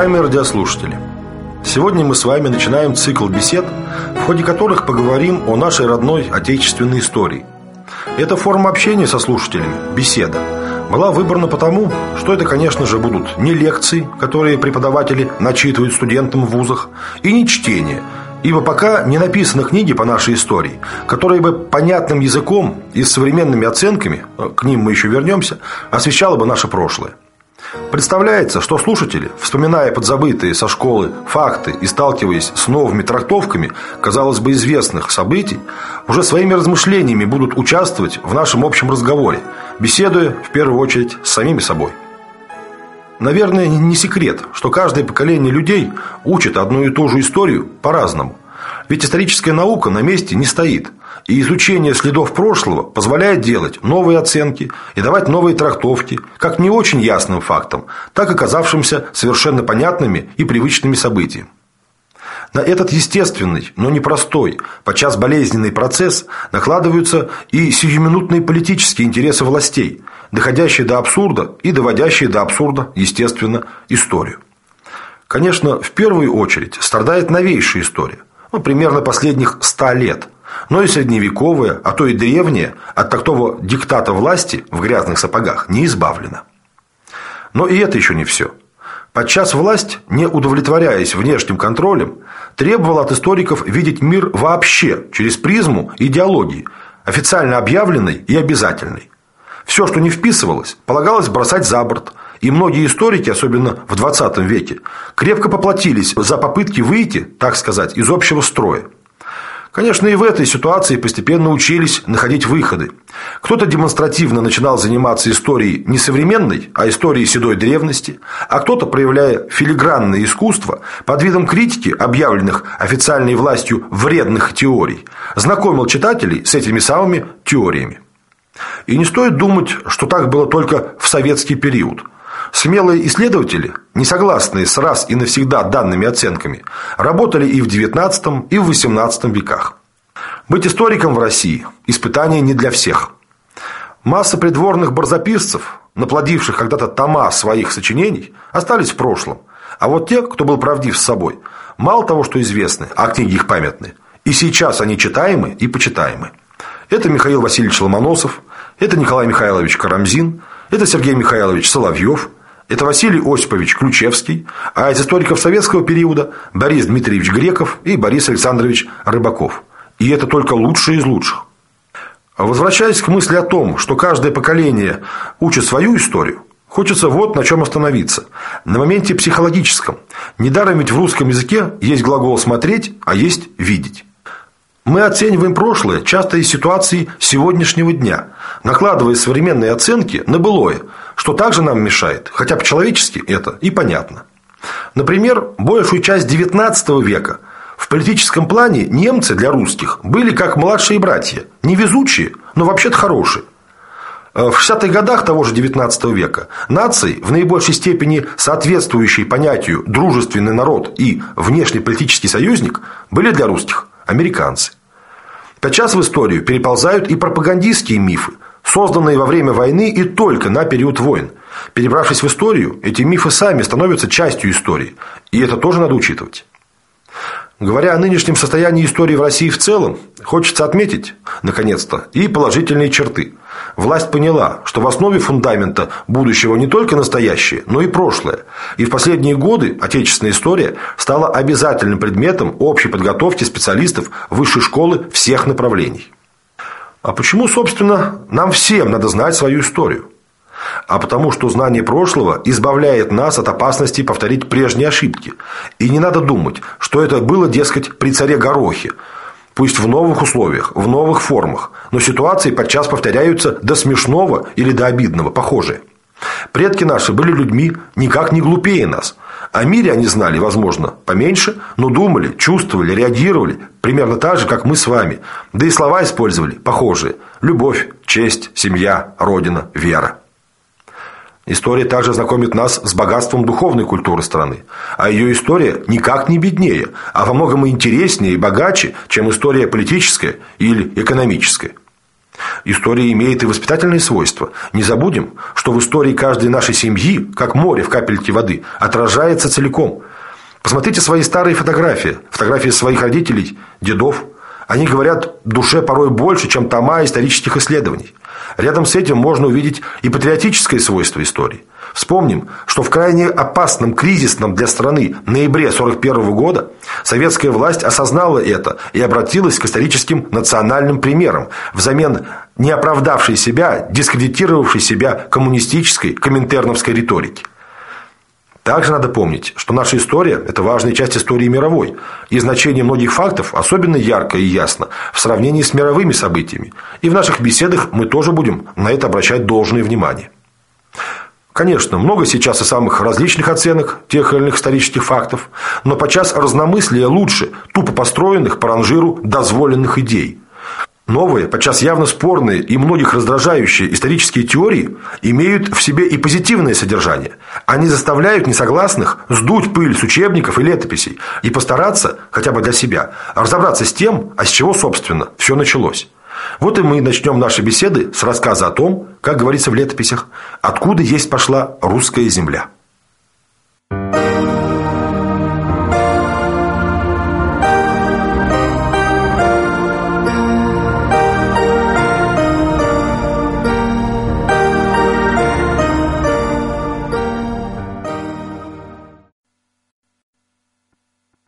Уважаемые радиослушатели, сегодня мы с вами начинаем цикл бесед, в ходе которых поговорим о нашей родной отечественной истории. Эта форма общения со слушателями, беседа, была выбрана потому, что это, конечно же, будут не лекции, которые преподаватели начитывают студентам в вузах, и не чтение, ибо пока не написаны книги по нашей истории, которые бы понятным языком и с современными оценками, к ним мы еще вернемся, освещало бы наше прошлое. Представляется, что слушатели, вспоминая подзабытые со школы факты и сталкиваясь с новыми трактовками, казалось бы, известных событий, уже своими размышлениями будут участвовать в нашем общем разговоре, беседуя в первую очередь с самими собой. Наверное, не секрет, что каждое поколение людей учит одну и ту же историю по-разному. Ведь историческая наука на месте не стоит – и изучение следов прошлого позволяет делать новые оценки и давать новые трактовки, как не очень ясным фактам, так и казавшимся совершенно понятными и привычными событиям. На этот естественный, но непростой, подчас болезненный процесс накладываются и сиюминутные политические интересы властей, доходящие до абсурда и доводящие до абсурда, естественно, историю. Конечно, в первую очередь страдает новейшая история, ну, примерно последних ста лет – но и средневековая, а то и древняя от такого диктата власти в грязных сапогах не избавлена. Но и это еще не все. Подчас власть, не удовлетворяясь внешним контролем, требовала от историков видеть мир вообще через призму идеологии, официально объявленной и обязательной. Все, что не вписывалось, полагалось бросать за борт, и многие историки, особенно в 20 веке, крепко поплатились за попытки выйти, так сказать, из общего строя. Конечно, и в этой ситуации постепенно учились находить выходы. Кто-то демонстративно начинал заниматься историей не современной, а историей седой древности, а кто-то, проявляя филигранное искусство, под видом критики, объявленных официальной властью вредных теорий, знакомил читателей с этими самыми теориями. И не стоит думать, что так было только в советский период – Смелые исследователи, не согласные с раз и навсегда данными оценками, работали и в XIX, и в XVIII веках. Быть историком в России – испытание не для всех. Масса придворных барзаписцев, наплодивших когда-то тома своих сочинений, остались в прошлом. А вот те, кто был правдив с собой, мало того, что известны, а книги их памятны, и сейчас они читаемы и почитаемы. Это Михаил Васильевич Ломоносов, это Николай Михайлович Карамзин, это Сергей Михайлович Соловьев – это Василий Осипович Ключевский, а из историков советского периода Борис Дмитриевич Греков и Борис Александрович Рыбаков. И это только лучшие из лучших. Возвращаясь к мысли о том, что каждое поколение учит свою историю, хочется вот на чем остановиться. На моменте психологическом. Недаром ведь в русском языке есть глагол «смотреть», а есть «видеть». Мы оцениваем прошлое часто из ситуации сегодняшнего дня, накладывая современные оценки на былое, что также нам мешает, хотя по-человечески это и понятно. Например, большую часть XIX века в политическом плане немцы для русских были как младшие братья, невезучие, но вообще-то хорошие. В 60-х годах того же XIX века нации, в наибольшей степени соответствующие понятию «дружественный народ» и «внешнеполитический союзник», были для русских американцы. Подчас в историю переползают и пропагандистские мифы, созданные во время войны и только на период войн. Перебравшись в историю, эти мифы сами становятся частью истории. И это тоже надо учитывать. Говоря о нынешнем состоянии истории в России в целом, хочется отметить, наконец-то, и положительные черты. Власть поняла, что в основе фундамента будущего не только настоящее, но и прошлое. И в последние годы отечественная история стала обязательным предметом общей подготовки специалистов высшей школы всех направлений. А почему, собственно, нам всем надо знать свою историю? А потому что знание прошлого избавляет нас от опасности повторить прежние ошибки. И не надо думать, что это было, дескать, при царе Горохе. Пусть в новых условиях, в новых формах, но ситуации подчас повторяются до смешного или до обидного, похожие. Предки наши были людьми никак не глупее нас. О мире они знали, возможно, поменьше, но думали, чувствовали, реагировали примерно так же, как мы с вами. Да и слова использовали похожие. Любовь, честь, семья, родина, вера. История также знакомит нас с богатством духовной культуры страны. А ее история никак не беднее, а во многом интереснее и богаче, чем история политическая или экономическая. История имеет и воспитательные свойства. Не забудем, что в истории каждой нашей семьи, как море в капельке воды, отражается целиком. Посмотрите свои старые фотографии, фотографии своих родителей, дедов. Они говорят душе порой больше, чем тома исторических исследований. Рядом с этим можно увидеть и патриотическое свойство истории. Вспомним, что в крайне опасном, кризисном для страны ноябре 1941 года советская власть осознала это и обратилась к историческим национальным примерам взамен не оправдавшей себя, дискредитировавшей себя коммунистической, коминтерновской риторики. Также надо помнить, что наша история – это важная часть истории мировой, и значение многих фактов особенно ярко и ясно в сравнении с мировыми событиями. И в наших беседах мы тоже будем на это обращать должное внимание. Конечно, много сейчас и самых различных оценок тех или иных исторических фактов, но подчас разномыслие лучше тупо построенных по ранжиру дозволенных идей. Новые, подчас явно спорные и многих раздражающие исторические теории имеют в себе и позитивное содержание. Они заставляют несогласных сдуть пыль с учебников и летописей и постараться, хотя бы для себя, разобраться с тем, а с чего, собственно, все началось. Вот и мы начнем наши беседы с рассказа о том, как говорится в летописях, откуда есть пошла русская земля.